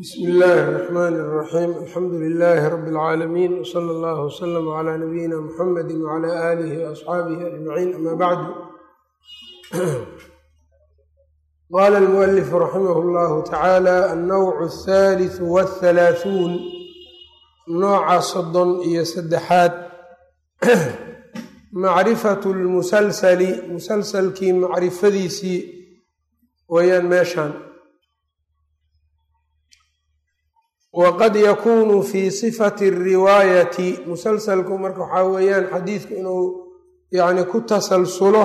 bsmi illaahi الرaxmn الraxiim alxamdu lilaahi rabi اlcaalamiin wsala allah wslm cla nabiyina muxamadi wcla aalihi waasxaabihi ajmaciin ama bacdu qaala almualifu raximah اllahu tacaala annowcu athaliثu wاthalaaثuun nooca soddon iyo saddexaad macrifatu lmusalsali musalsalkii macrifadiisii weeyaan meeshaan Waqad yakuunu fii sifati riwaayati musalsalku marka waxaa weeyaan xadiidku inuu yacni ku tasalsulo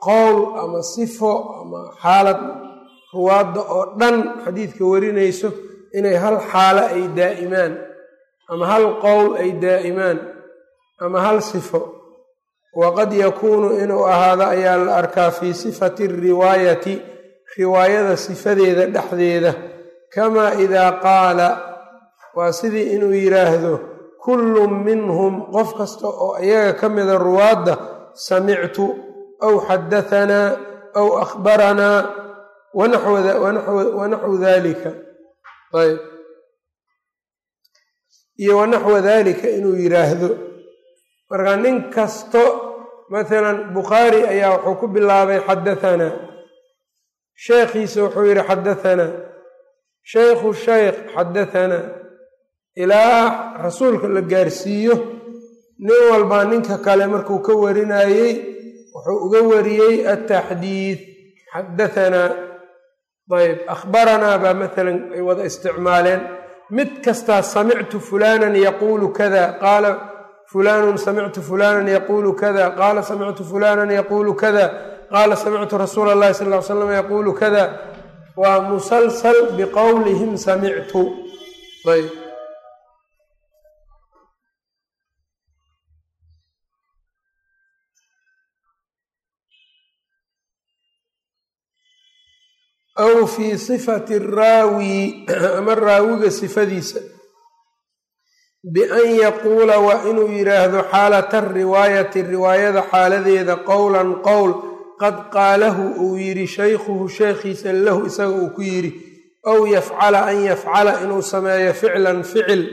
qowl ama sifo ama xaalad ruwaadda oo dhan xadiidka warinayso inay hal xaalo ay daa'imaan ama hal qowl ay daa'imaan ama hal sifo. waqad yakuunu inuu ahaado ayaa la arkaa fii sifati riwaayati riwaayada sifadeeda dhexdeeda kamaa idaa qaala waa sidii inuu yidhaahdo kullu minhum qof kasta oo iyaga ka mida ruwaadda samictu aw xadahanaa aw akhbaranaa wanaxwu dalika ayb. Iyo wanaxwa dalika inuu yidhaahdo marka nin kasto maalan bukhaari ayaa wuxuu ku bilaabay xadahanaa sheekhiisa wuxuu yidhi xadahanaa shaykhu shaykh xadahanaa ilaa rasuulka la gaarsiiyo. Nin walbaa ninka kale markuu ka warinayey wuxuu uga wariyey ataxdiid xadahanaa ayb akhbaranaa baa maalan ay wada isticmaaleen. Mid kastaa samictu fulanan yaquulu kada. Qaala fulanun samictu fulanan yaquulu kada. Qaala samictu fulanan yaquulu kada. Qaala samictu rasuula allahi sal ly slam yaquulu kada. Waa musalsal biqowlihim samictu. Ayb aw fii sifati raawi ama raawiga sifadiisa. Bian yaquula waa inuu yidhaahdo xaalata riwaayati riwaayada xaaladeeda qowlan qowl qad qaalahu uu yidhi shaykhuhu sheekhiisa lahu isaga uu ku yidhi aw yafcala an yafcala inuu sameeyo ficlan ficil.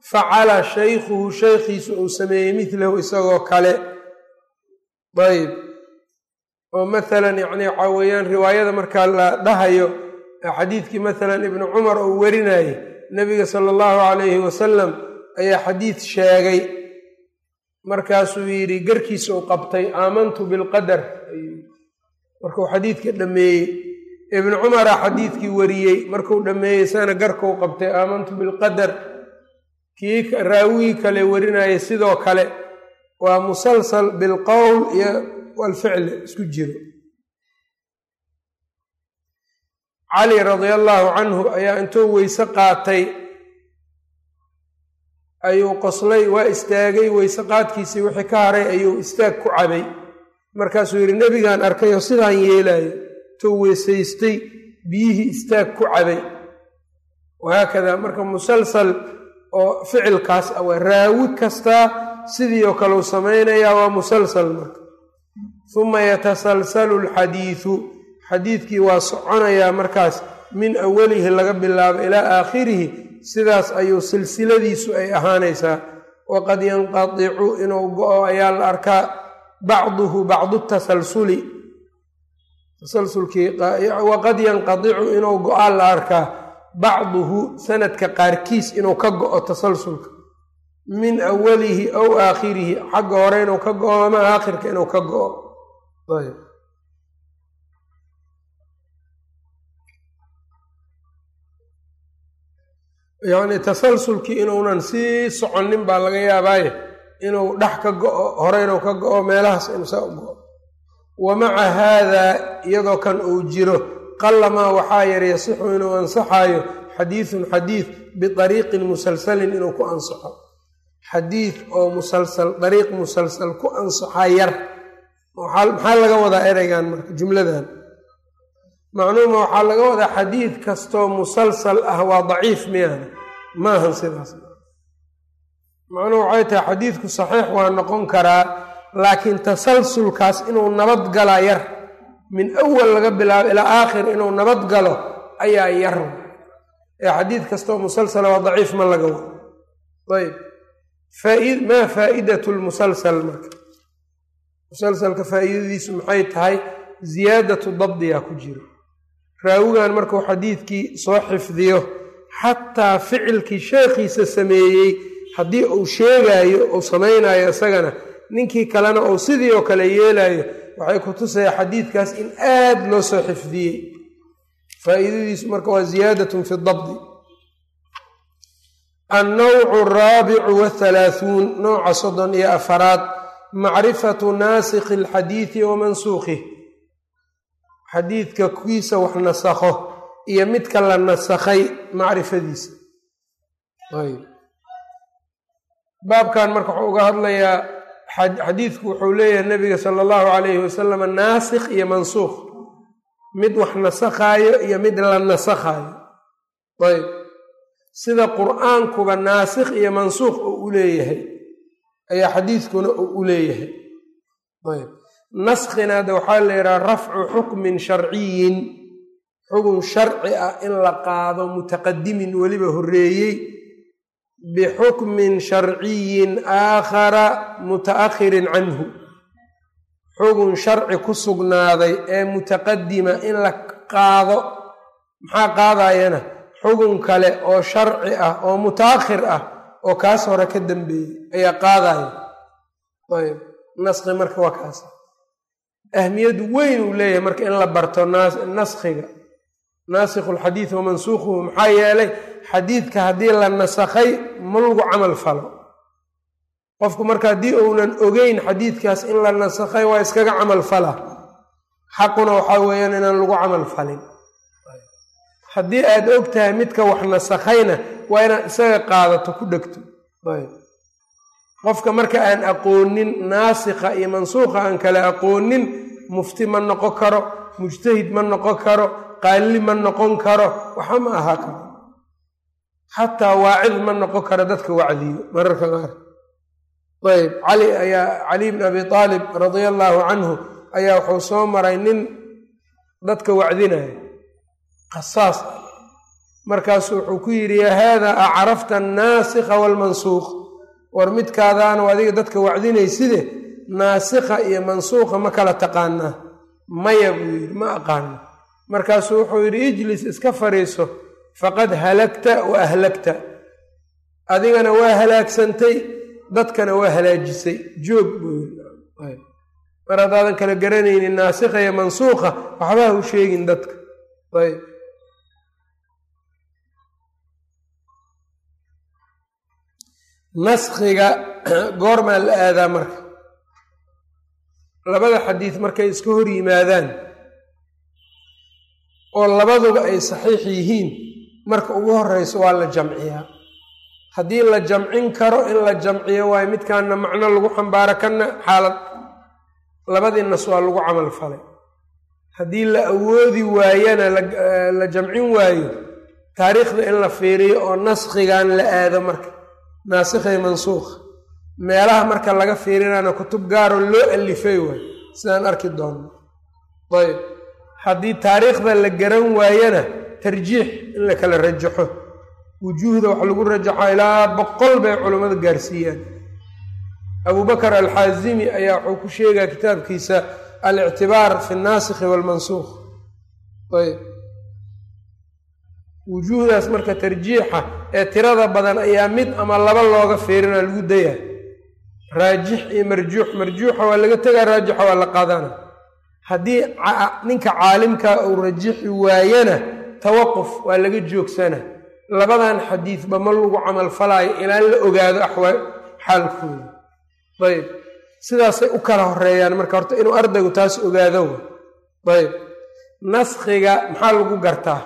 Facala shaykhuhu sheykhiisa uu sameeyey midlahu isagoo kale. Ayb oo maalan yacni waxaa weeyaan riwaayada markaa la dhahayo xadiidkii maalan ibnu cumar uu warinayey nebiga sala allahu calayhi wasalam ayaa xadiid sheegay. Markaasuu yidhi garkiisa u qabtay aamantu bilqadar markuu xadiidka dhammeeyey ibnu cumara xadiidkii wariyey markuu dhammeeyey sana garkuu qabtay aamantu bilqadar kii raawigii kale warinayay sidoo kale waa musalsal bilqowl iyo walficli isku jiro. Cali radia allaahu canhu ayaa intuu weyse qaatay ayuu qoslay waa istaagay weyse qaadkiisii wixii ka haray ayuu istaag ku cabay. Markaasuu yidhi nebigaan arkayoo sidaan yeelayo intuu weysaystay biyihii istaag ku cabay. Wahaakada marka musalsal oo ficilkaas ah waa raawi kastaa sidii oo kale u samaynayaa waa musalsal marka uma yatasalsalu alxadiidu xadiidkii waa soconayaa markaas min awalihi laga bilaabo ilaa aakhirihi sidaas ayuu silsiladiisu ay ahaanaysaa. Waqad yanqadicu inuu go-o ayaa la arkaa bacduhu bacdu tasalsuli. Tasalsulkiiwaqad yanqadicu inuu go'aa la arkaa bacduhu sanadka qaarkiis inuu ka go-o tasalsulka. Min awalihi aw aakhirihi xagga hore inuu ka go-o ama aakhirka inuu ka go-o yacni tasalsulkii inuunan sii soconin baa laga yaabaaye inuu dhex ka go-o hore inuu ka go-o meelahaas inuu saa u go-o wa maca haadaa iyadoo kan uu jiro qallamaa waxaa yar yasixu inuu ansaxaayo xadiidun xadiid biariiqin musalsalin inuu ku ansaxo xadiid oo musalsal dariiq musalsal ku ansaxaa yar maxaa laga wadaa ereygan marka jumladan? Macnuuma waxaa laga wadaa xadiid kastoo musalsal ah waa daciif miyaana? Maahan sidaas. Macnuhu waxay tahay xadiidku saxiix waa noqon karaa laakiin tasalsulkaas inuu nabad galaa yar min awal laga bilaabo ilaa aakhir inuu nabad galo ayaa yar. Ee xadiid kastoo musalsala waa daciif ma laga wado ayb maa faa'iidatu lmusalsal marka musalsalka faa'iidadiisu maxay tahay? Ziyaadatu dabdiyaa ku jiro raawigan markuu xadiidkii soo xifdiyo xataa ficilkii sheekhiisa sameeyey haddii uu sheegaayo uu samaynayo isagana ninkii kalena uu sidii oo kale yeelayo waxay ku tusaya xadiidkaas in aad loo soo xifdiyey. Faa'iidadiisu marka waa ziyaadatun fi dabdi. Annawcu araabicu wathalaathuun nooca soddon iyo afaraad macrifatu naasikhi alxadiidi wa mansuukhih xadiidka kiisa wax nasakho iyo midka la nasakhay macrifadiisa. Baabkan marka wuxuu uga hadlayaa xadiidku wuxuu leeyahay nabiga sala allahu calayhi wasalam naasikh iyo mansuukh. Mid wax nasakhaayo iyo mid la nasakhaayo. Ayb sida qur'aankuba naasikh iyo mansuukh uu u leeyahay ayaa xadiidkuna uu u leeyahay. Ayb. Naskhina hadda waxaa la yidhaha rafcu xukmin sharciyin. Xukun sharci ah in la qaado mutaqadimin weliba horreeyey. Bixukmin sharciyin aakhara muta'akhirin canhu. Xukun sharci ku sugnaaday ee mutaqadima in la qaado maxaa qaadayana? Xukun kale oo sharci ah oo mutaakhir ah oo kaas hore ka dambeeyey ayaa qaadaya. Ayb naskhi marka waa kaas. Ahmiyad weyn uu leeyahay marka in la barto naskhiga. Naasikhu lxadiid wa mansuukhuhu maxaa yeelay xadiidka haddii la nasakhay ma lagu camal falo. Qofku marka haddii uunan ogeyn xadiidkaas in la nasakhay waa iskaga camal fala. Xaquna waxaa weeyaan inaan lagu camal falin. Haddii aad og tahay midka wax nasakhayna waa inaad isaga qaadato ku dhegto. Qofka marka aan aqoonin naasikha iyo mansuukha aan kale aqoonin mufti ma noqon karo mujtahid ma noqon karo qaali ma noqon karo waxa ma ahaa karo xataa waacid ma noqon karo dadka wacdiyo mararka qaar. Ayb. Cali ayaa cali bn abi aalib radia allaahu canhu ayaa wuxuu soo maray nin dadka wacdinaya. Qasaas markaasu wuxuu ku yidhi yaa haada acrafta annaasikha waalmansuukh war midkaadaanu adiga dadka wacdinayside naasikha iyo mansuukha ma kala taqaanaa maya buu yidhi ma aqaano markaasuu wuxuu yidhi ijlis iska fadhiiso. Faqad halagta wa ahlagta. Adigana waa halaagsantay dadkana waa halaajisay. Joog buu yidhi. Mar haddaadan kala garanaynin naasikha iyo mansuukha waxbaha u sheegin dadka. Ayb naskhiga goormaa la aadaa marka. Labada xadiid markay iska hor yimaadaan oo labaduba ay saxiix yihiin marka ugu horeyso waa la jamciyaa. Haddii la jamcin karo in la jamciyo waayo midkaana macno lagu xambaaro kana xaalad. Labadii nas waa lagu camal falay. Haddii la awoodi waayana la jamcin waayo taariikhda in la fiiriyo oo naskhigan la aado marka naasikhay mansuukha meelaha marka laga fiirinana kutub gaaroo loo alifay waay sidaan arki doonno. Ayb haddii taariikhda la garan waayana tarjiix in la kala rajaxo. Wujuuhda wax lagu rajaxo ilaa boqol bay culammada gaarsiiyaan. Abubakar alxaazimi ayaa wuxuu ku sheegaya kitaabkiisa alictibaar fi naasikhi waalmansuukh ayb wujuuhdaas marka tarjiixa ee tirada badan ayaa mid ama laba looga fiirina lagu dayaa raajix iyo marjuux. Marjuuxa waa laga tegaa raajixa waa la qaadana haddii ninka caalimkaa uu rajixi waayana tawaquf waa laga joogsana labadan xadiidba ma lagu camal falaayo ilaa la ogaado axwaa xaalkooda. Ayb. Sidaasay u kala horeeyaan marka horta inuu ardaygu taas ogaado. Ayb. Naskhiga maxaa lagu gartaa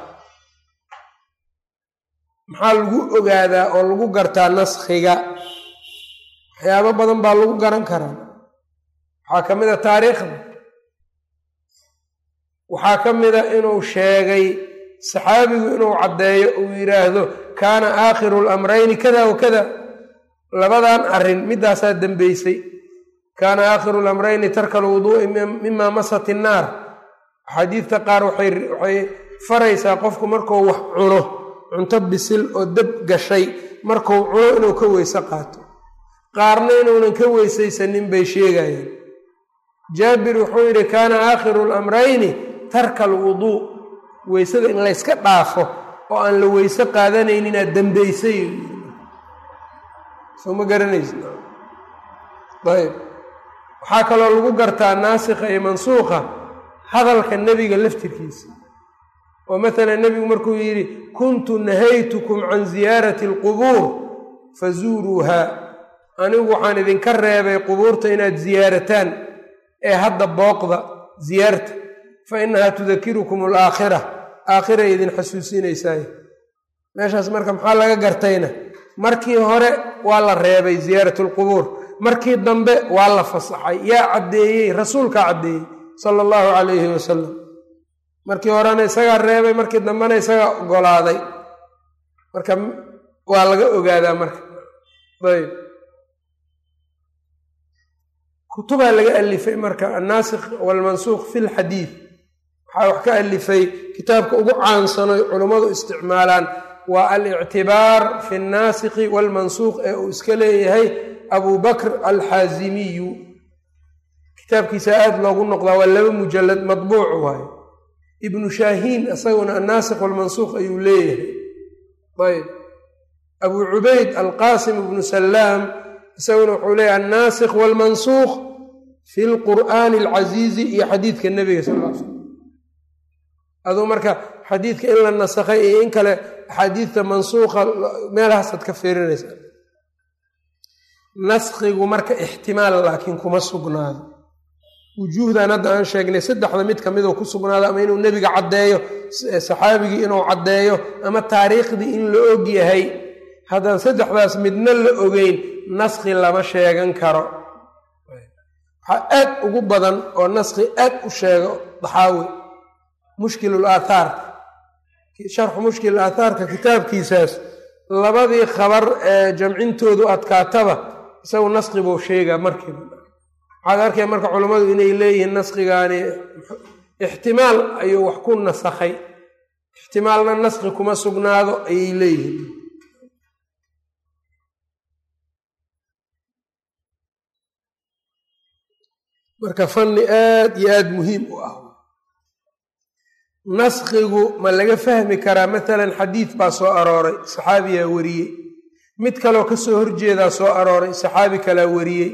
maxaa lagu ogaadaa oo lagu gartaa naskhiga? Waxyaabo badan baa lagu garan karaa. Waxaa ka mid a taariikhda. Waxaa ka mida inuu sheegay saxaabigu inuu caddeeyo uu yidhaahdo kaana aakhiru lamrayni kada wa kada. Labadan arrin middaasaa dembeysay kaana aakhiru lamrayni tarka alwuduu'i mima masat innaar axaadiidta qaar waxay faraysaa qofku markuu wax cuno cunto bisil oo dab gashay markuu cuno inuu ka weyse qaato. Qaarna inuunan ka weysaysanin bay sheegayaan jaabir wuxuu yidhi kaana aakhiru lamrayni tarka alwuduu weysada in layska dhaafo oo aan la weyse qaadanayninaa dambaysay. Soo ma garanaysa ayb waxaa kaloo lagu gartaa naasikha iyo mansuukha hadalka nebiga laftirkiisa oo maalan nebigu markuu yidhi kuntu nahaytukum can ziyaarati alqubuur fazuuruuhaa. Anigu waxaan idinka reebay qubuurta inaad ziyaarataan ee hadda booqda ziyaarta. Fa innahaa tudakirukum alaakhira aakhiray idin xasuusinaysaay meeshaas marka maxaa laga gartayna? Markii hore waa la reebay ziyaarat alqubuur. Markii dambe waa la fasaxay. Yaa caddeeyey rasuulkaa caddeeyey sala allahu calayhi wasalam markii horena isagaa reebay markii dambena isagaa ogolaaday. Marka waa laga ogaadaa marka. Ayb. Kutubaa laga alifay marka annaasikh walmansuukh fi lxadiid waxaa wax ka alifay kitaabka ugu caansanoy culummadu isticmaalaan waa alictibaar fi annaasikhi walmansuukh ee uu iska leeyahay abu bakr alxaazimiyu kitaabkiisa aada loogu noqdaa waa laba mujalad madbuuc waaye ibnu shaahiin isaguna annaasikh walmansuukh ayuu leeyahay. Ayb. Abu cubayd alqaasim ibnu salaam isaguna wuxuu leeyahy annaasikh walmansuukh fi lqur'aani alcasiizi iyo xadiidka nebiga sal l slam aduu marka xadiidka in la nasakhay iyo in kale axaadiidta mansuukha meelahaasaad ka fiirinaysaa naskhigu marka ixtimaal laakiin kuma sugnaado wujuuhdan hadda aan sheegnay saddexda mid ka mid oo ku sugnaado ama inuu nebiga caddeeyo saxaabigii inuu caddeeyo ama taariikhdii in la og yahay. Haddaan saddexdaas midna la ogeyn naskhi lama sheegan karo. Waxaa aad ugu badan oo naskhi aad u sheego daxaawi mushkilul sharxu mushkil aathaarka kitaabkiisaas labadii khabar ee jamcintoodu adkaataba isagu naskhi buu sheegaa markiiba waxaad arkaya marka culammadu inay leeyihiin naskhigaani. Ixtimaal ayuu wax ku nasakhay. Ixtimaalna naskhi kuma sugnaado ayay leeyihiin. Marka fanni aad iyo aada muhiim u ah. Naskhigu ma laga fahmi karaa matalan xadiid baa soo arooray saxaabiyaa wariyey. Mid kaloo ka soo horjeedaa soo arooray saxaabi kalaa wariyey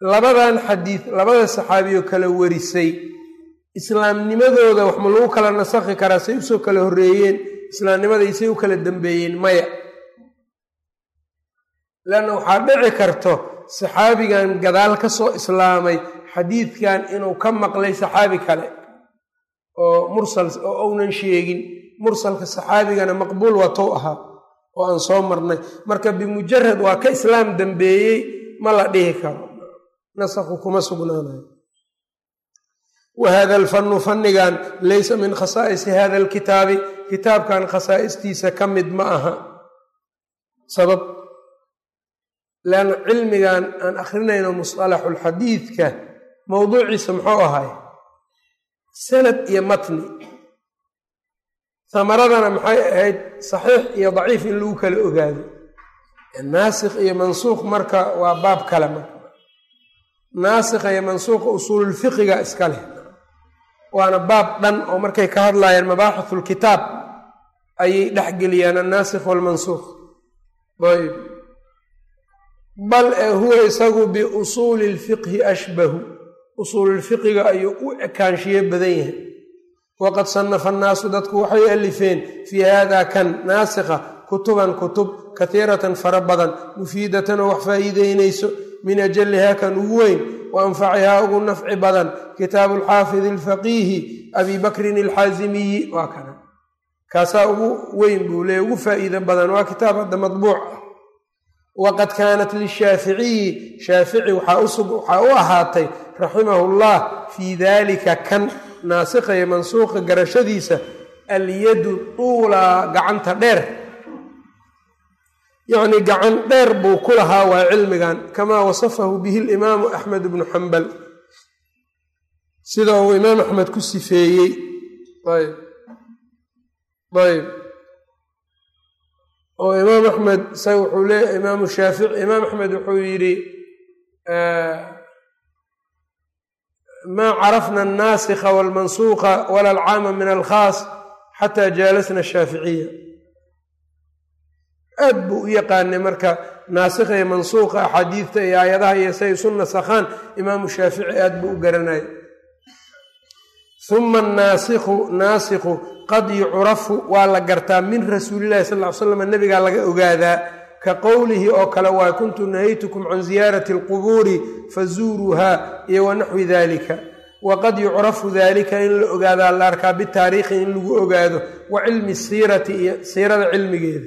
labadan xadiid labada saxaabiyo kala warisay. Islaamnimadooda wax ma lagu kala nasakhi karaa say u soo kala horreeyeen. Islaamnimaday say u kala dambeeyeen maya. Leanna waxaa dhici karto saxaabigan gadaal ka soo islaamay xadiidkan inuu ka maqlay saxaabi kale oo mursal oo ounan sheegin. Mursalka saxaabigana maqbuul watou ahaa oo aan soo marnay. Marka bimujarad waa ka islaam dambeeyey ma la dhihi karo nasakhu kuma sugnaanayo. Wa hada alfannu fannigan laysa min khasaa'isi hada alkitaabi kitaabkan khasaa'istiisa ka mid ma aha. Sabab leanna cilmigan aan akrinayno musطalaxulxadiidka mowduuciisa muxuu ahay sanad iyo matni. Hamaradana maxay ahayd saxiix iyo daciif in lagu kala ogaado. Naasikh iyo mansuukh marka waa baab kale marka naasikha iyo mansuukha usuululfiqiga iska leh. Waana baab dhan oo markay ka hadlayaan mabaaxithulkitaab ayay dhexgeliyaan annaasikh waalmansuukh ayb bal ee huwa isagu biusuuli lfiqhi ashbahu. Usuululfiqiga ayuu u ekaanshiye badan yahay. Waqad sannafa annaasu dadku waxay alifeen fii hada kan naasikha kutuban kutub katiiratan fara badan mufiidatan oo wax faa'iideynayso min ajalihaa kan ugu weyn wa anfacihaa ugu nafci badan kitaabu alxaafidi alfaqiihi abi bakrin alxaazimiyi waa kana. Kaasaa ugu weyn buu leey ugu faa'iido badan waa kitaab hadda madbuuc ah. Waqad kaanat lishaaficiyi shaafici waxaa u ahaatay raximahu llah fii dalika kan naasikha iyo mansuuqa garashadiisa alyadu tuulaa gacanta dheer yacnii gacan dheer buu ku lahaa waa cilmigan kamaa wasafahu bihi alimaamu axmed bnu xambal sida uu imaam axmed ku sifeeyey. Ayb ayb oo imaam axmed isaga wuxuu leeya imaamu shaafici imaam axmed wuxuu yidhi maa carafna annaasikha walmansuuqa wala alcaama min alkhaas xataa jaalasna shaaficiya aad buu u yaqaanay. Marka naasikha iyo mansuuqa axaadiidta iyo aayadaha iyo say isu nasakhaan imaamu shaafici aad buu u garanaya uma annaasikhu naasikhu qad yucrafu waa la gartaa min rasuulillahi sal ly slam nabigaa laga ogaadaa. Ka qowlihi oo kale waay kuntu nahaytukum can ziyaarati alqubuuri fazuuruuha iyo wanaxwi dalika waqad yucrafu dalika in la ogaadaa la arkaa bitaariikhi in lagu ogaado wa cilmi siirati iyo siirada cilmigeeda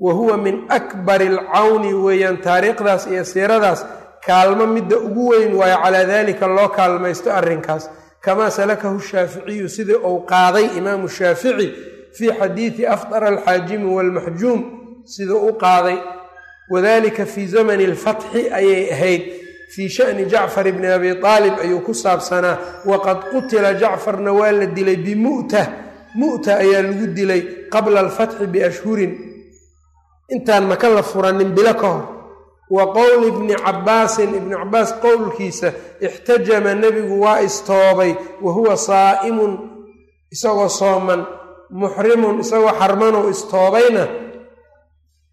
wa huwa min akbari alcawni weeyaan taariikhdaas iyo siiradaas. Kaalmo midda ugu weyn waayo calaa dalika loo kaalmaysto arrinkaas. Kamaa salakahu shaaficiyu sidii uu qaaday imaamu shaafici fii xadiidi afdara alxaajimi waalmaxjuum siduu u qaaday. Wadalika fii zamani alfatxi ayay ahayd. Fii sha'ni jacfar bni abi aalib ayuu ku saabsanaa waqad qutila jacfarna waa la dilay bimu'ta mu'ta ayaa lagu dilay qabla alfatxi biashhurin intaan maka la furanin bilo ka hor. Wa qowli ibni cabbaasin ibni cabbaas qowlkiisa ixtajama nebigu waa istoobay wa huwa saa'imun isagoo sooman muxrimun isagoo xarmanoo istoobayna.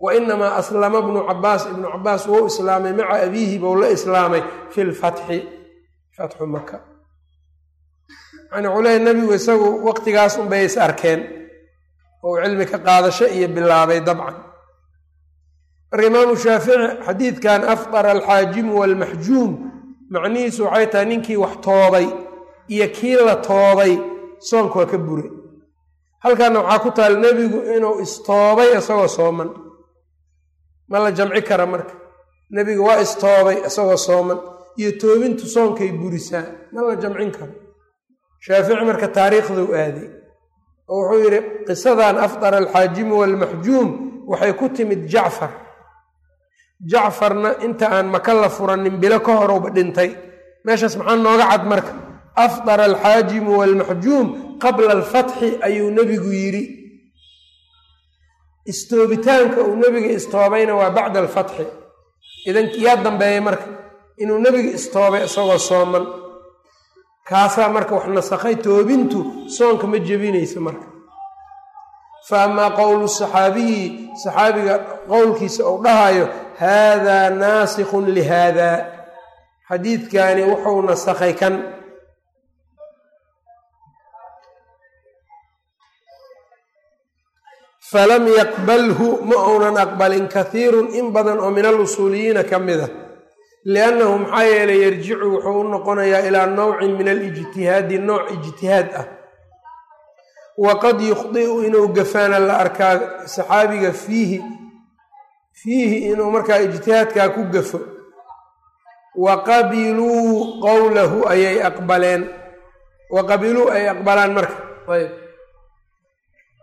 Wa inamaa aslama bnu cabbaas ibnu cabbaas wou islaamay maca abiihi bou la islaamay fi lfatxi fatxu maka yani culey nebigu isagu waqtigaas unbay is arkeen ou cilmi ka qaadasho iyo bilaabay dabcan marka imaamu shaafici xadiidkan afdara alxaajimu waalmaxjuum macnihiisu waxay tahay ninkii wax toobay iyo kii la toobay soonka waa ka buray halkaana waxaa ku taal nebigu inuu istoobay isagoo sooman. Ma la jamci kara marka. Nebigu waa istoobay isagoo sooman iyo toobintu soonkay burisaa. Ma la jamcin karo. Shaafici marka taariikhduu aaday oo wuxuu yidhi qisadan afdara alxaajimu waalmaxjuum waxay ku timid jacfar jacfarna inta aan maka la furanin bilo ka horowba dhintay. Meeshaas maxaa nooga cad marka? Afdara alxaajimu waalmaxjuum qabla alfatxi ayuu nebigu yidhi. Istoobitaanka uu nebiga istoobayna waa bacda alfatxi. Idan yaa dambeeyey marka inuu nebiga istoobay isagoo sooman. Kaasaa marka wax nasakhay toobintu soonka ma jebinaysa marka fa amaa qowlu saxaabiyi saxaabiga qowlkiisa uu dhahayo haadaa naasikhun lihaadaa xadiidkani wuxuu nasakhay kan. Falam yaqbalhu ma uunan aqbalin kahiirun in badan oo min alusuuliyiina ka mid a liannahu maxaa yeelay yarjicu wuxuu u noqonayaa ilaa nowcin min alijtihaadi nooc ijtihaad ah waqad yukhdi'u inuu gafaana la arkaa saxaabiga fiihi fiihi inuu markaa ijtihaadkaa ku gafo wa qabiluu qowlahu ayay aqbaleen wa qabiluu ay aqbalaan marka ayb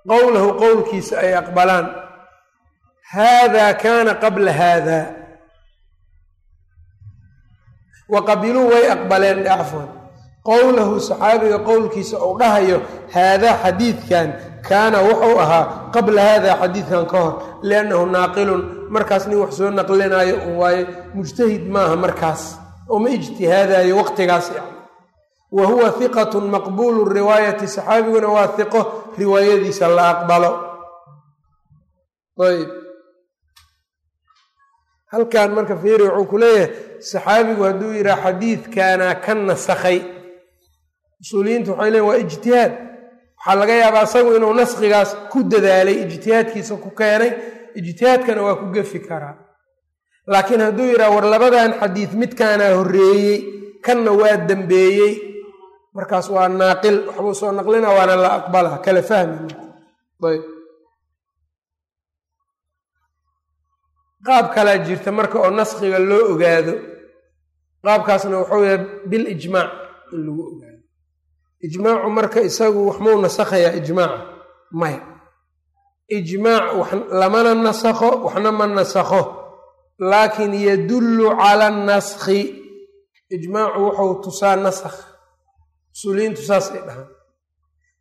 qowlahu qowlkiisa ay aqbalaan haadaa kaana qabla haada wa qabiluu way aqbaleen cafwan qowlahu saxaabiga qowlkiisa uu dhahayo haadaa xadiidkan kaana wuxuu ahaa qabla haadaa xadiidkan ka hor liannahu naaqilun. Markaas nin wax soo naqlinaayo un waaye mujtahid maaha markaas oo ma ijtihaadayo waqtigaas wa huwa hiqatun maqbuulu riwaayati saxaabiguna waa hiqo riwaayadiisa la aqbalo. Ayb halkan marka fiiri wuxuu ku leeyahay saxaabigu hadduu yidhaha xadiidkaana ka nasakhay usuuliyiintu waxay leeyiin waa ijtihaad. Waxaa laga yaabaa isagu inuu naskhigaas ku dadaalay ijtihaadkiisa ku keenay ijtihaadkana waa ku gefi karaa. Laakiin hadduu yidhaha war labadan xadiid midkaanaa horreeyey kanna waa dembeeyey markaas waa naaqil waxbuu soo naqlina waana la aqbalaa kala fahmi ayb. Qaab kalaa jirta marka oo naskhiga loo ogaado. Qaabkaasna wuxuu yahay bilijmaac in lagu ogaado ijmaacu marka isagu waxmuu nasakhayaa ijmaaca maya ijmaac lamana nasakho waxna ma nasakho. Laakin yadullu cala anaskhi ijmaacu wuxuu tusaa nasakh usuuliyiintu saasay dhahaan.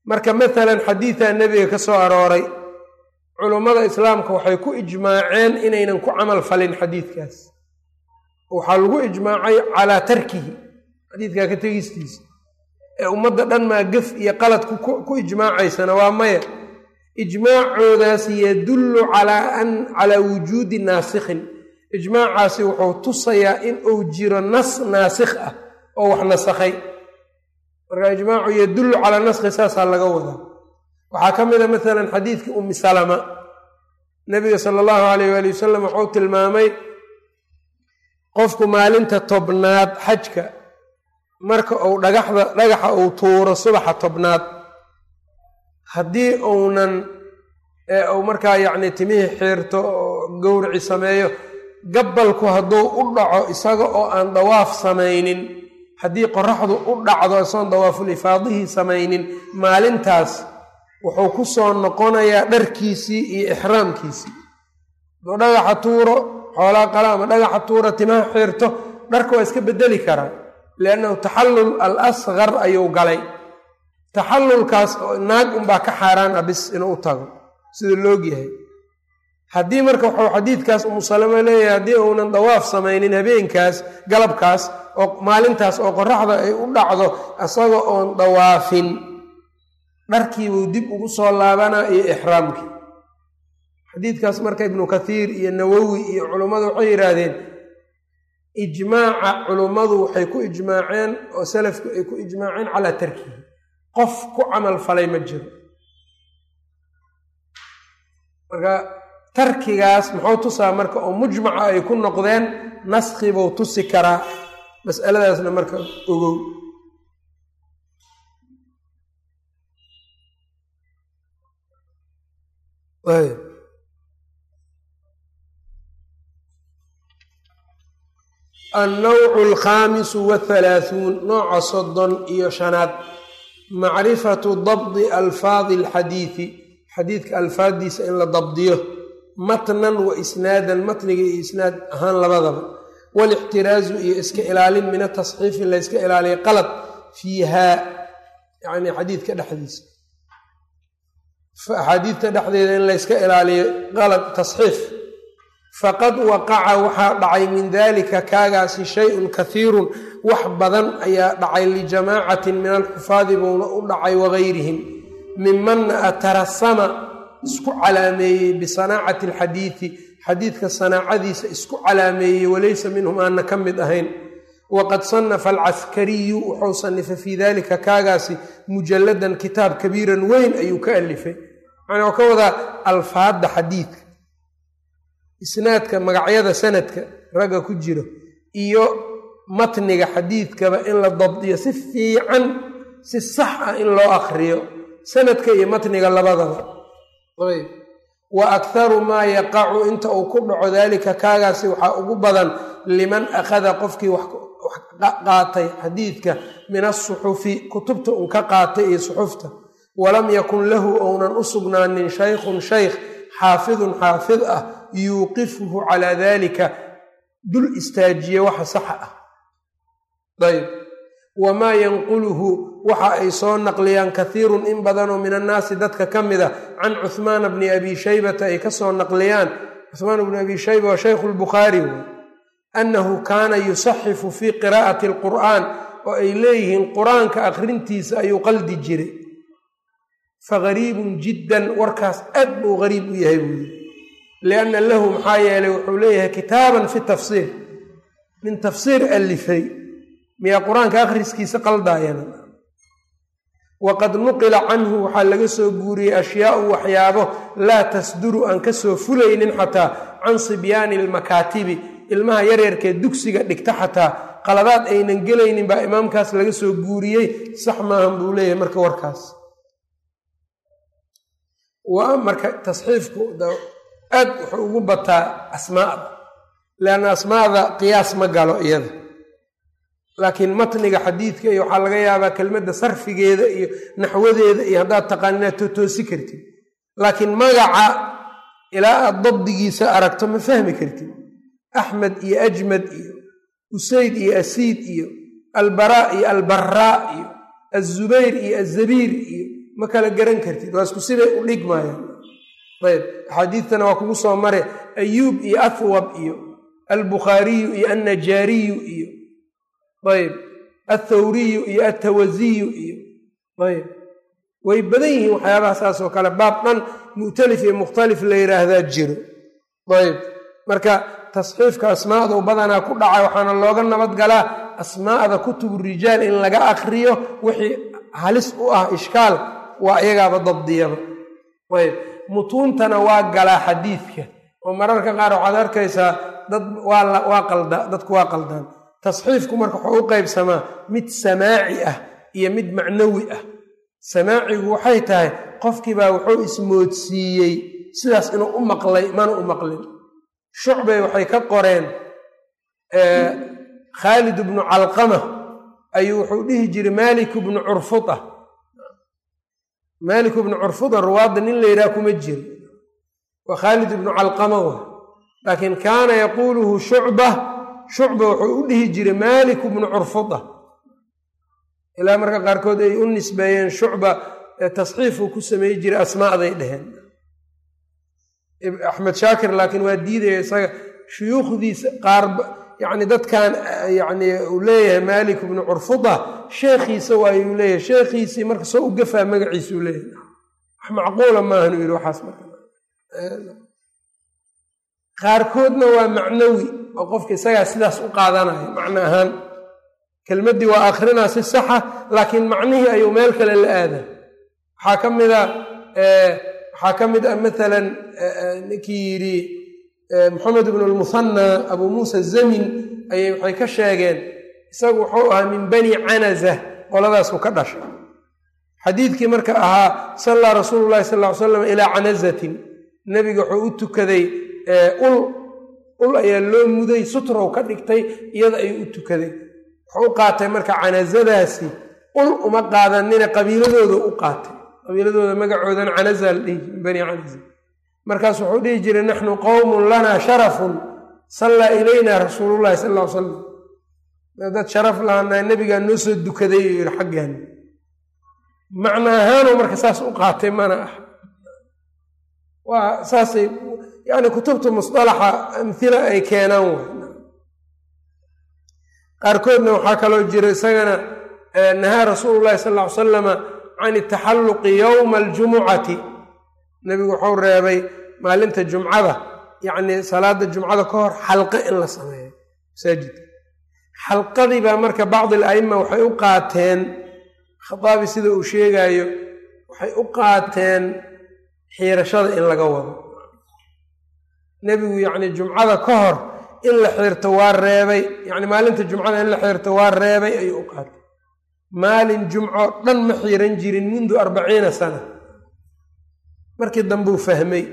Marka maalan xadiidaa nebiga ka soo arooray culummada islaamka waxay ku ijmaaceen inaynan ku camal falin xadiidkaas. Waxaa lagu ijmaacay calaa tarkihi. Xadiidkaa ka tegistiisa ummadda dhan maa gef iyo qalad ku ijmaacaysana waa maya ijmaacoodaas yadullu calaa wujuudi naasikhin ijmaacaasi wuxuu tusayaa in uu jiro nas naasikh ah oo wax nasakhay. Marka ijmaacu yadullu calaa naskhi saasaa laga wadaa. Waxaa ka mid a masalan xadiidkii ummi salama. Nabiga sala allahu alayh waali wasalam wuxuu tilmaamay qofku maalinta tobnaad xajka marka uu dhagaxda dhagaxa uu tuuro subaxa tobnaad haddii uunan uu markaa yacni timihii xiirto oo gowrici sameeyo gabbalku hadduu u dhaco isaga oo aan dawaaf samaynin haddii qoraxdu u dhacdo isagoon dawaaful ifaadihii samaynin maalintaas wuxuu ku soo noqonayaa dharkiisii iyo ixraamkiisii. Hadduu dhagaxa tuuro xoolaa qala ama dhagaxa tuuro timaha xiirto dharka waa iska beddeli karaa liannahu taxallul al asqar ayuu galay taxallulkaas naag unbaa ka xaaraan ah bis inuu u tago sida loogyahay haddii marka wuxuu xadiidkaas umusalamo leeyahay haddii uunan dawaaf samaynin habeenkaas galabkaas oo maalintaas oo qoraxda ay u dhacdo isaga oon dawaafin dharkiibuu dib ugu soo laabanaa iyo ixraamkii xadiidkaas marka ibnu kathiir iyo nawowi iyo culummadu waxay yidhaahdeen ijmaaca culummadu waxay ku ijmaaceen oo salafku ay ku ijmaaceen calaa tarkihi. Qof ku camal falay ma jiro. Marka tarkigaas muxuu tusaa marka oo mujmaca ay ku noqdeen naskibuu tusi karaa mas'aladaasna marka ogow annawcu alkhaamisu wathalaathuun nooca soddon iyo shanaad. Macrifatu dabdi alfaadi alxadiidi xadiidka alfaaddiisa in la dabdiyo. Matnan wa isnaadan matniga iyo isnaad ahaan labadaba. Walixtiraazu iyo iska ilaalin min atasxiifi layska ilaaliya qalad fiihaa yacni xadiidka dhexdiisa. Axaadiidta dhexdeeda in layska ilaaliyo qalad tasxiif faqad waqaca waxaa dhacay min dalika kaagaasi shay-un kahiirun wax badan ayaa dhacay lijamaacatin min alxufaadi buuna u dhacay wagayrihim mimanna atarasama isku calaameeyey bisanaacati alxadiidi xadiidka sanaacadiisa isku calaameeyey walaysa minhum aana ka mid ahayn. Waqad sanafa alcaskariyu wuxuu sanifay fii dalika kaagaasi mujalladan kitaab kabiiran weyn ayuu ka alifay. Macnaa ka wadaa alfaadda xadiidka isnaadka magacyada sanadka ragga ku jiro iyo matniga xadiidkaba in la dabdiyo si fiican si sax ah in loo akriyo sanadka iyo matniga labadaba. Ayb. Wa akharu maa yaqacu inta uu ku dhaco daalika kaagaasi waxaa ugu badan liman akhada qofkii wax qaatay xadiidka min asuxufi kutubta uu ka qaatay iyo suxufta. Walam yakun lahu ounan u sugnaanin shaykhun shaykh xaafidun xaafid ah yuuqifuhu calaa dalika dul istaajiye waxa saxa ah. Ayb wamaa yanquluhu waxa ay soo naqliyaan kahiirun in badanoo min annaasi dadka ka mida can cuhmaana bni abi shaybata ay ka soo naqliyaan. Cuhmaan bni abi shayba waa shaykhu lbukhaari wey. Annahu kaana yusaxifu fii qiraa'ati alqur'aan oo ay leeyihiin qur'aanka akhrintiisa ayuu qaldi jiray. Fagariibun jiddan warkaas aad buu gariib u yahay buu yiri lianna lahu maxaa yeelay wuxuu leeyahay kitaaban fi tafsiir min tafsiir alifay miyaa qur'aanka akhriskiisa qaldaayana waqad nuqila canhu waxaa laga soo guuriyey ashyaau waxyaabo laa tasduru aan ka soo fulaynin xataa can sibyaani almakaatibi ilmaha yaryarkee dugsiga dhigta xataa qaladaad aynan gelaynin baa imaamkaas laga soo guuriyey sax maahan buu leeyahay marka warkaas marka tasxiifku aad wuxuu ugu bataa asmaada leanna asmaada qiyaas ma galo iyada. Laakiin matniga xadiidka iyo waxaa laga yaabaa kelmadda sarfigeeda iyo naxwadeeda iyo haddaad taqaan inaad totoosi kartid. Laakiin magaca ilaa aad dabdigiisa aragto ma fahmi kartid. Axmed iyo ajmad iyo usayd iyo asiid iyo albaraa iyo albaraa iyo azubayr iyo azabiir iyo ma kala garan kartid. Waa isku sibay u dhigmaayaan ayb axaadiidtana waa kugu soo mare ayuub iyo ahwab iyo albukhaariyu iyo annajaariyu iyo ayb athawriyu iyo altawasiyu iyo ayb. Way badan yihiin waxyaabaha saas oo kale. Baab dhan mu'talif iyo mukhtalif la yidhaahdaa jiro. Ayb marka tasxiifka asmaadu badanaa ku dhaca waxaana looga nabadgalaa asmaa'da kutubu rijaal in laga akriyo wixii halis u ah ishkaal waa iyagaaba dabdiyaba. Ayb mutuuntana waa galaa xadiidka. Oo mararka qaar waxaad arkaysaa dad waa qalda dadku waa qaldaan. Tasxiifku marka wuxuu u qaybsamaa mid samaaci ah iyo mid macnawi ah. Samaacigu waxay tahay qofkiibaa wuxuu ismoodsiiyey sidaas inuu u maqlay mana u maqlin. Shucbay waxay ka qoreen khaalid bnu calqama ayuu wuxuu dhihi jiray maalik bnu curfuda maalik bnu curfuda ruwaadda nin la yidhaha kuma jiro waa khaalid ibnu calqama wa. Laakiin kaana yaquuluhu shucba shucba wuxuu u dhihi jiray maalik bnu curfuda ilaa marka qaarkood ay u nisbeeyeen shucba tasxiifuu ku sameey jiray asmaaday dheheen axmed shaakir laakiin waa diidaya isaga shuyuukhdiisa qaar yani dadkan yani uu leeyahay maalik bnu curfuda sheekhiisa waayuu leeyahay. Sheekhiisii marka soo u gafaa magaciisuu leeyahay. Wax macquula maahan uu yidhi waxaas marka. Qaarkoodna waa macnawi oo qofka isagaa sidaas u qaadanayo macno ahaan. Kelmaddii waa akrinaa si saxa laakiin macnihii ayuu meel kale la aadaa. Waxaa ka mida waxaa ka mid ah maalan ninkii yidhi moxamed ibnu lmuhanna abuu muusa zamin ayay waxay ka sheegeen isagu wuxuu ahaa min bani canaza qoladaasuu ka dhashay. Xadiidkii marka ahaa sallaa rasuulu llahi sal ly slam ilaa canazatin nebiga wuxuu u tukaday ul ul ayaa loo muday sutrow ka dhigtay iyada ayuu u tukaday. Wuxuu u qaatay marka canazadaasi ul uma qaadanina qabiiladooda u qaatay. Qabiiladooda magacoodan canaza la dhihi min bani canaza markaas wuxuu dhihi jiray naxnu qowmun lanaa sharafun sallaa ilayna rasuulullahi sal ly salam dad sharaf lahanaa nebigaa noo soo dukaday uu yihi xaggan macna ahaanuu marka saas u qaatay mana ah waa saasay yani kutubta musalaxa amhila ay keenaan way. Qaarkoodna waxaa kaloo jira isagana nahaa rasuulu llahi sal ly salama can itaxalluqi yowma aljumucati. Nebigu wuxuu reebay maalinta jumcada yacni salaada jumcada ka hor xalqe in la sameeyo. Masaajidka xalqadii baa marka bacdi alaima waxay u qaateen khataabi sida uu sheegaayo waxay u qaateen xiirashada in laga wado. Nebigu yacni jumcada ka hor in la xiirto waa reebay yacni maalinta jumcada in la xiirto waa reebay ayuu u qaatay maalin jumco dhan ma xiiran jirin mundu arbaciina sana. Markii dambuu fahmay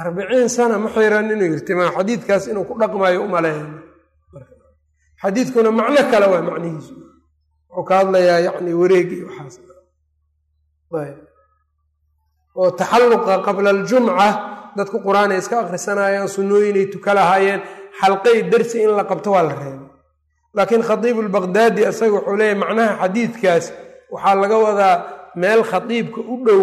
arbiciin sana ma xiiran inuu yirtimaa xadiidkaas inuu ku dhaqmaayo u maleeya xadiidkuna macno kale waa macnihiisu. Wuxuu ka hadlayaa yacni wareegi waxaas. Oo taxalluqa qabla aljumca dadku qur'aan ay iska akhrisanayaan sunnooyinay tuka lahaayeen xalqay darsi in la qabto waa la reebay. Laakiin khatiibu lbaqdaadi isaga wuxuu leeyahy macnaha xadiidkaas waxaa laga wadaa meel khatiibka u dhow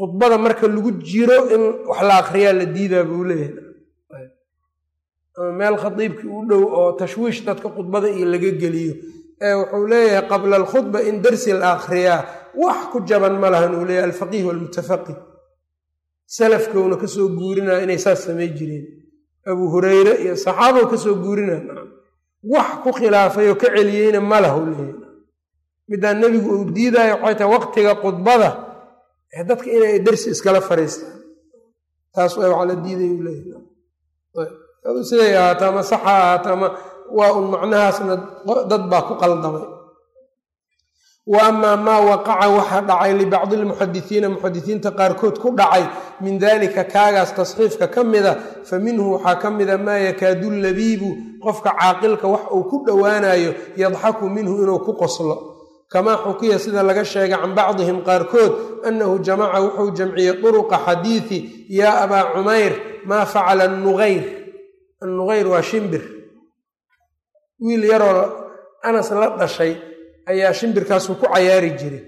khudbada marka lagu jiro in wax la akriyaa la diidaa buu leeyahay. Meel khatiibkii u dhow oo tashwiish dadka khudbada iyo laga geliyo ee wuxuu leeyahay qabla alkhudba in darsi la akriyaa wax ku jaban ma lahan uu leeyahay alfaqiih walmutafaqih salafkowna ka soo guurinaya inay saas samay jireen. Abuu hureyre iyo saxaabow ka soo guurinaya wax ku khilaafay oo ka celiyeyna ma lahu leeyahay. Midaan nebigu uu diidaayo waxay tahay waqtiga khudbada dadka inay darsi iskala fariistaan taas waxaa la diiday leeyahay. Siday ahaato ama saxa ahaato ama waa un macnahaasna dad baa ku qaldamay. Wa amaa maa waqaca waxaa dhacay libacdi lmuxadisiina muxadisiinta qaarkood ku dhacay min dalika kaagaas tasxiifka ka mida fa minhu waxaa ka mida maa yakaadu labiibu qofka caaqilka wax uu ku dhowaanayo yadxaku minhu inuu ku qoslo kamaa xukiya sida laga sheegay can bacdihim qaarkood annahu jamaca wuxuu jamciyey turuqa xadiidi yaa abaa cumayr maa facala annuqayr annuqayr waa shimbir wiil yaroo anas la dhashay ayaa shimbirkaasuu ku cayaari jiray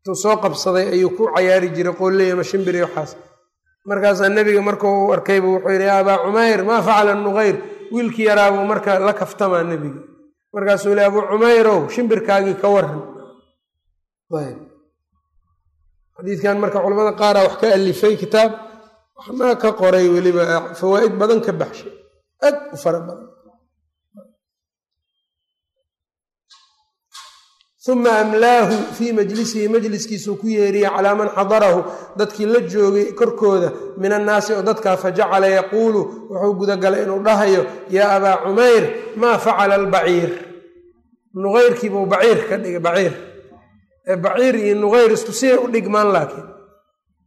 intuu soo qabsaday ayuu ku cayaari jiray qooley ama shimbir iyo waxaas markaasaa nebiga markuu arkaybu wuxuu yidhi abaa cumayr maa facala nuqayr wiilkii yaraabuu marka la kaftamaa nebiga markaasuu yidhi abuu cumayrow shimbirkaagii ka waran xadiidkan marka culamada qaaraa wax ka alifay kitaab waxnaa ka qoray weliba fawaa'id badan ka baxshay aad u fara badan. Uma amlaahu fii majlisihi majliskiisuu ku yeeriyey calaa man xadarahu dadkii la joogay korkooda min annaasi oo dadkaa fajacala yaquulu wuxuu gudagalay inuu dhahayo yaa abaa cumayr maa facala albaciir? Nuqayrkiibuu baciir ka dhigay baciir baciir iyo nuqayr isku sibay u dhigmaan laakiin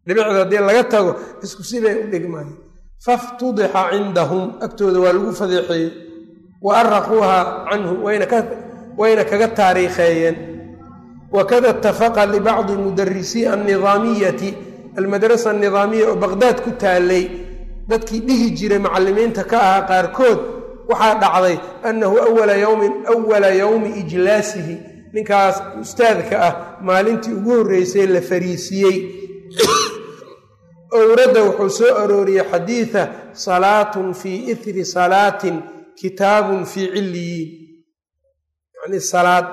dhibicda haddii laga tago isku sibay u dhigmaan. Faftudixa cindahum agtooda waa lagu fadeexeeyey wa araquuha canhu wayna kaga taariikheeyeen. Wakada itafaqa libacdi mudarisii annidaamiyati almadrasa annidaamiya oo baqdaad ku taalay dadkii dhihi jiray macallimiinta ka ahaa qaarkood waxaa dhacday annahu awala yowmin awala yowmi ijlaasihi ninkaas ustaadka ah maalintii ugu horreysay la fariisiyey. Owradda wuxuu soo arooriyey xadiida salaatun fii ithri salaatin kitaabun fii cilliyiin yacni salaad.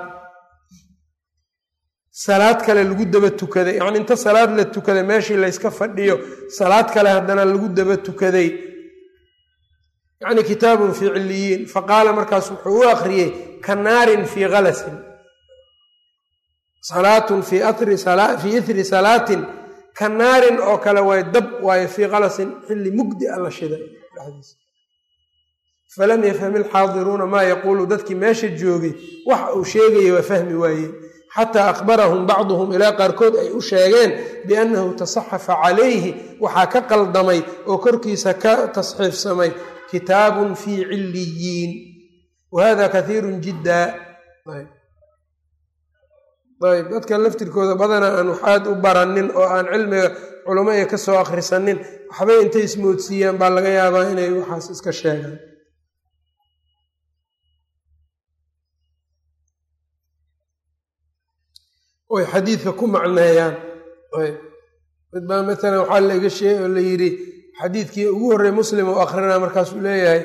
Salaad kale lagu daba tukaday. Yacni inta salaad la tukaday meeshii layska fadhiyo salaad kale haddana lagu daba tukaday. Yacni kitaabun fii cilliyiin faqaala markaas wuxuu u akhriyey ka naarin fii khalasin salaatun fii ithri salaatin ka naarin oo kale waay dab waayo fii khalasin xilli mugdi a la shiday. Dhexdiisa. Falam yafham ilxaadiruuna maa yaquulu dadkii meesha joogay waxa uu sheegaya waa fahmi waayeen xataa akhbarahum bacduhum ilaa qaarkood ay u sheegeen biannahu tasaxafa calayhi waxaa ka qaldamay oo korkiisa ka tasxiifsamay kitaabun fii cilliyiin. Wa hada kaiirun jidda ayb dadka laftirkooda badanaa aan waxaad u baranin oo aan cilmiga culamo ee ka soo akhrisanin waxbay intay ismoodsiiyaan baa laga yaabaa inay waxaas iska sheegaan. Oy xadiidka ku macneeyaan. Mid baa maalan waxaa laga sheeg oo la yidhi xadiidkii ugu horrey muslim oo akhrina markaasuu leeyahay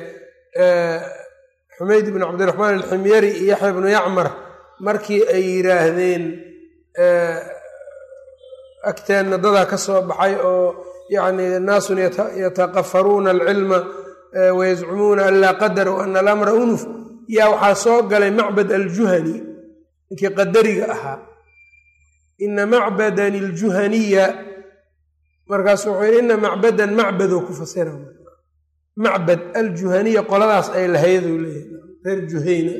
xumayd ibnu cabdiraxmaan alximyari iyo yaxya ibnu yacmar markii ay yidhaahdeen agteenna dadaa ka soo baxay oo yacni naasun yataqafaruuna alcilma wayazcumuuna an laa qadar wa ana alamra unuf. Yaa waxaa soo galay macbad aljuhani ninkii qadariga ahaa. Ina macbadan iljuhaniya markaasu wuxuu yidhi ina macbadan macbadoo ku fasira macbad aljuhaniya qoladaas ay lahayd uu leeyahay. Reer juhayna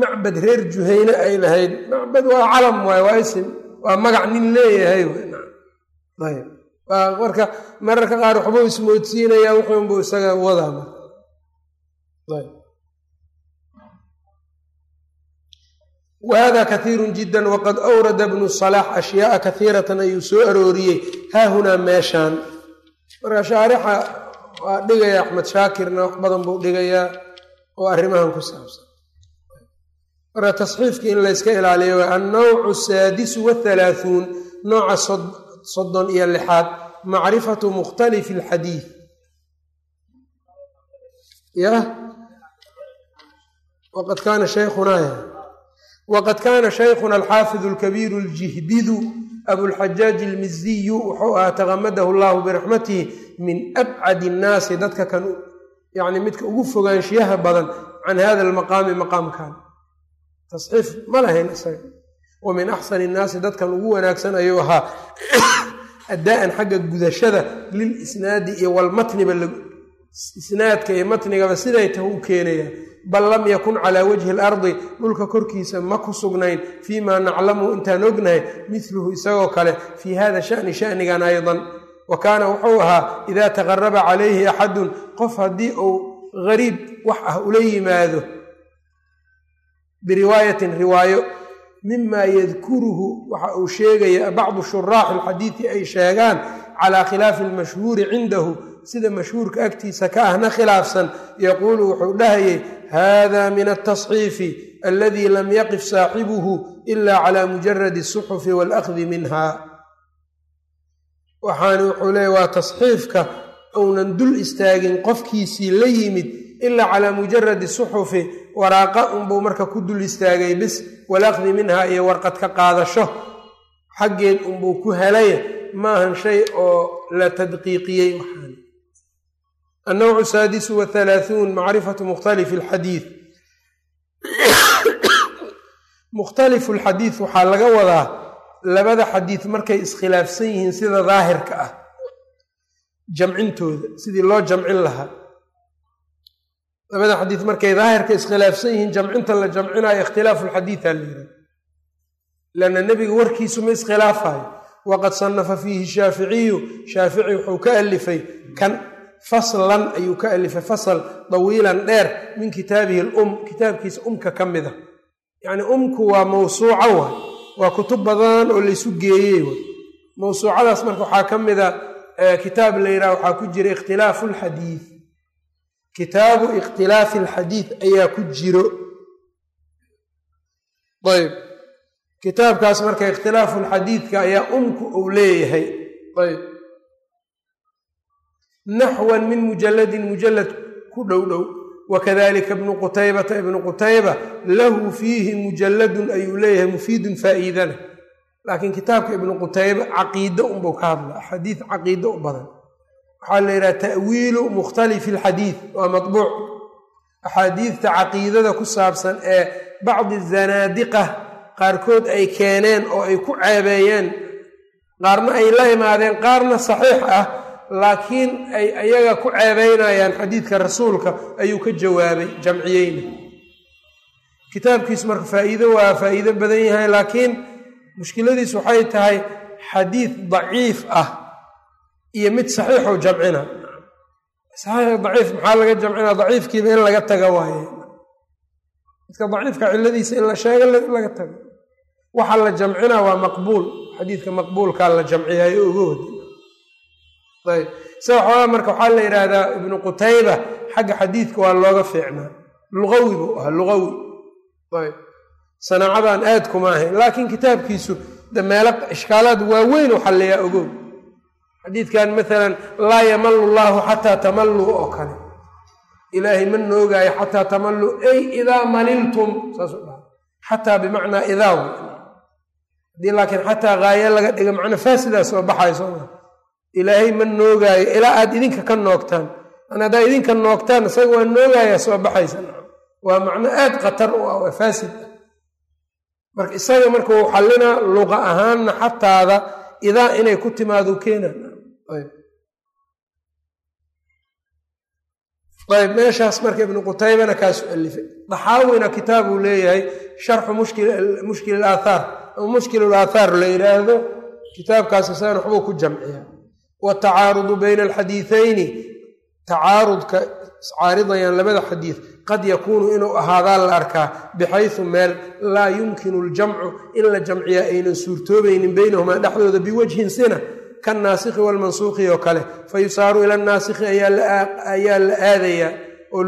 macbad reer juhayne ay lahayd. Macbad waa calam waay waa isim waa magac nin leeyahay marka mararka qaar waxbuu ismoodsiinayaa wuxuunbuu isaga wadaa whada kaiiru jida waqad awrada bnu salaax ashyaaa kaiiratan ayuu soo arooriyey. Haahunaa meeshaan. Marka shaarixa waa dhigaya axmed shaakirna wax badan buu dhigayaa oo arrimahan ku saabsan marka tasxiifki in layska ilaaliyo waa annawcu asaadisu wahalaahuun nooca soddon iyo lixaad macrifatu mukhtalifi alxadiid. Yah waqad kaana shaykhunaya wqad kaana shaykhuna alxaafidu alkabiiru aljihbidu abulxajaaji almiziyu wuxuu ahaa taqamadahu llahu biraxmatihi min abcadi innaasi dadka kan yani midka ugu fogaanshiyaha badan can hada almaqaami maqaamkan tasxiif ma lahayn isaga. Wa min axsani innaasi dadkan ugu wanaagsan ayuu ahaa addaa'an xagga gudashada lilisnaadi iyo walmatniba isnaadka iyo matnigaba siday taha u keenayaan bal lam yakun calaa wajhi alardi dhulka korkiisa ma ku sugnayn fii maa naclamu intaan ognahay miluhu isagoo kale fii hada shani shanigan aydan. Wa kaana wuxuu ahaa idaa taqaraba calayhi axadun qof haddii uu gariib wax ah ula yimaado biriwaayatin riwaayo mima yadkuruhu waxa uu sheegaya bacdu shuraaxi alxadiidi ay sheegaan calaa khilaafi almashhuuri cindahu sida mashhuurka agtiisa ka ahna khilaafsan yaquulu wuxuu dhahayay hada min altasxiifi aladii lam yaqif saaxibuhu ila cala mujaradi asuxufi waalahdi minha. Waxaani wuxuu leeya waa tasxiifka uunan dul istaagin qofkiisii la yimid ilaa calaa mujaradi suxufi waraaqa unbuu marka ku dul istaagay bis walaqdi minha iyo warqad ka qaadasho. Xaggeed unbuu ku helaya maahan shay oo la tadqiiqiyey. Waxaan annawcu saadisu wahalaahuun macrifatu mukhtalifi alxadiid mukhtalifu alxadiid waxaa laga wadaa labada xadiid markay iskhilaafsan yihiin sida daahirka ah jamcintooda sidii loo jamcin lahaa labada xadiid markay daahirka iskhilaafsan yihiin jamcinta la jamcinayo ikhtilaafu lxadiida la yidhaha lanna nebiga warkiisu ma iskhilaafayo waqad sannafa fiihi shaaficiyu shaafici wuxuu ka alifay kan faslan ayuu ka alifay fasal dawiilan dheer min kitaabihi lum kitaabkiisa umka ka mid a yacni umku waa mawsuuco wa waa kutub badan oo laysu geeyey wa mawsuucadaas marka waxaa ka mid a kitaab la yidhaha waxaa ku jira ikhtilaafu lxadiid kitaabu ikhtilaafi alxadiid ayaa ku jiro. Ayb. Kitaabkaas marka ikhtilaafu lxadiidka ayaa umku uu leeyahay. Ayb. Naxwan min mujalladin mujalad ku dhow dhow. Wakadalika ibnu qutaybata ibnu qutayba lahu fiihi mujalladun ayuu leeyahay mufiidun faa'iidana. Laakiin kitaabka ibnu qutayba caqiide unbuu ka hadla xadiid caqiide u badan waxaa la yidhaha ta'wiilu mukhtalifi alxadiid waa matbuuc. Axaadiidta caqiidada ku saabsan ee bacdi zanaadiqa qaarkood ay keeneen oo ay ku ceebeeyeen qaarna ay la imaadeen qaarna saxiix ah laakiin ay ayaga ku ceebeynayaan xadiidka rasuulka ayuu ka jawaabay jamciyeyna kitaabkiisu marka faa'iido waa faa'iido badan yahay laakiin mushkiladiis waxay tahay xadiid daciif ah iyo mid saxiixoo jamcina. Saxiix daciif maxaa laga jamcina? Daciifkiiba in laga taga waaye. Midka daciifka cilladiisa in la sheego laga tago waxa la jamcina waa maqbuul. Xadiidka maqbuulkaa la jamciyayo ogood ayb. Isaga xoogaa marka waxaa la yidhaahdaa ibnu qutayba xagga xadiidka waa looga fiicnaa. Luqawi buu ahaa luqawi ayb. Sanaacadan aad kuma ahayn. Laakiin kitaabkiisu de ishkaalaad waaweyn u xalliyaa ogow xadiidkan maalan laa yamalu llaahu xataa tamalluu oo kale. Ilaahay ma noogaayo xataa tamalluu ay idaa maliltum saasuu dhaha xataa bimacnaa idaa haddii laakiin xataa haaye laga dhiga macna faasidaa soo baxayo sooma ilaahay ma noogaayo ilaa aad idinka ka noogtaan. An haddaa idinka noogtaan isaga waa noogaaya soo baxaysa. Waa macno aad khatar u ah waa faasid. Marka isaga marka uu xallinaa luqa ahaanna xataada idaa inay ku timaado keenaan ayb meeshaas marka ibnu qutaybana kaasu alifay daxaawina kitaabuu leeyahay sharxu mushkil aathaar ama mushkil aathaar la yidhaahdo kitaabkaas isagana waxbuu ku jamciyaa watacaarudu bayna alxadiiثayni tacaarudka iscaaridayaan labada xadiid qad yakuunu inuu ahaadaa la arkaa bixaysu meel laa yumkinu ljamcu in la jamciyaa aynan suurtoobaynin beynahumaa dhexdooda biwajhin sina kannaasikhi walmansuukhi oo kale fa yusaaru ila naasikhi ayaa la aadayaa oo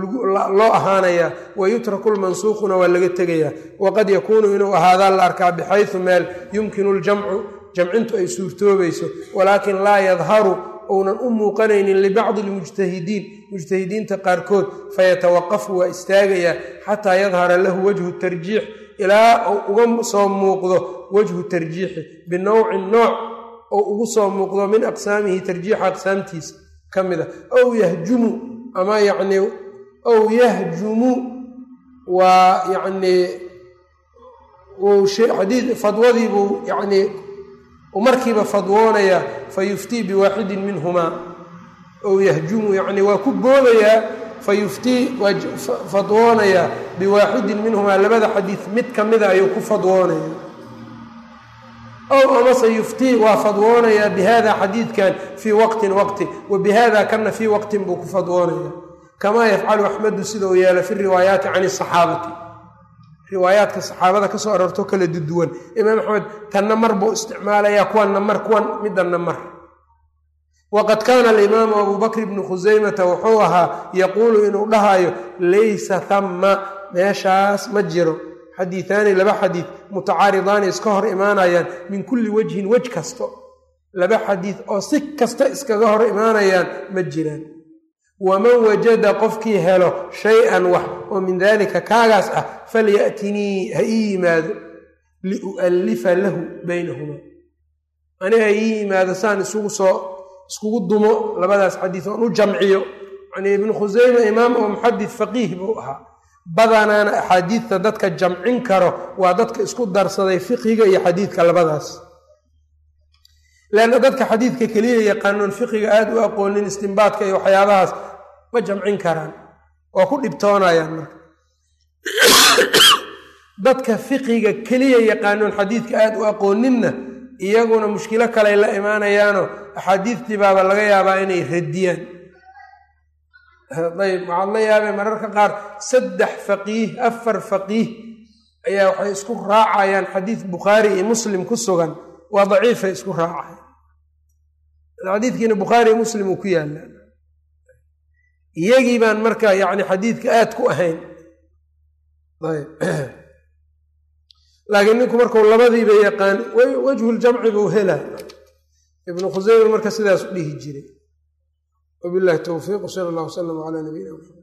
loo ahaanayaa wa yutraku lmansuukhuna waa laga tegayaa. Waqad yakuunu inuu ahaadaa la arkaa bixaysu meel yumkinu ljamcu jamcintu ay suurtoobayso walaakin laa yadharu uunan u muuqanaynin libacdi lmujtahidiin mujtahidiinta qaarkood fayatawaqafu waa istaagayaa xataa yadhara lahu wajhu tarjiix ilaa uga soo muuqdo wajhu tarjiixi binowcin nooc oo ugu soo muuqdo min aqsaamihi tarjiixa aqsaamtiisa ka mid a ow yahjumu ama yacnii ow yahjumu waa yacnii xadiid fadwadiibuu yacnii markiiba fadwoonayaa fa yuftii biwaaxidin minhumaa ow yahjumu yacni waa ku boodayaa fa yuftii waa fadwoonayaa biwaaxidin minhumaa labada xadiid mid ka mida ayuu ku fadwoonaya ow amase yuftii waa fadwoonayaa bihada xadiidkan fii waqtin waqti wa bihada kana fii waqtin buu ku fadwoonaya kamaa yafcalu axmedu sida uu yeela fi riwaayaati can asaxaabati riwaayaadka saxaabada ka soo aroorto kala duduwan imaam axmed tanna mar buu isticmaalayaa kuwanna mar kuwan midanna mar waqad kaana alimaamu abuu bakr ibnu khusaymata wuxuu ahaa yaquulu inuu dhahayo laysa thamma meeshaas ma jiro xadiiaani laba xadiid mutacaaridaani iska hor imaanayaan min kulli wajhin wej kasto. Laba xadiid oo si kasta iskaga hor imaanayaan ma jiraan. Waman wajada qofkii helo shay-an wax oo min daalika kaagaas ah falyatinii ha ii yimaado. Liu'allifa lahu baynahumaa ani ha ii yimaado saan isugu soo iskugu dumo labadaas xadiid oon u jamciyo. Yani ibnu khuseyme imaam oo muxadid faqiih buu ahaa badanaana axaadiidta dadka jamcin karo waa dadka isku darsaday fiqiga iyo xadiidka labadaas. Leanna dadka xadiidka keliya yaqaanoon fiqiga aada u aqoonin istimbaadka iyo waxyaabahaas ma jamcin karaan waa ku dhibtoonayaan marka. Dadka fiqiga keliya yaqaanoon xadiidka aada u aqooninna iyaguna mushkilo kaley la imaanayaanoo axaadiidtii baaba laga yaabaa inay radiyaan ayb waxaad la yaabay mararka qaar saddex faqiih afar faqiih ayaa waxay isku raacayaan xadiid bukhaari iyo muslim ku sugan. Waa daciifay isku raacayaan. Xadiidkiina bukhaari iyo muslim uu ku yaallaa iyagii baan marka yacni xadiidka aad ku ahayn. Ayb. Laakiin ninku markuu labadiiba yaqaan wajhuljamci buu helaa. Ibnu khuseyme marka sidaas u dhihi jiray wabillahi towfiiq sala allah wasalam calaa nabiyina maxamed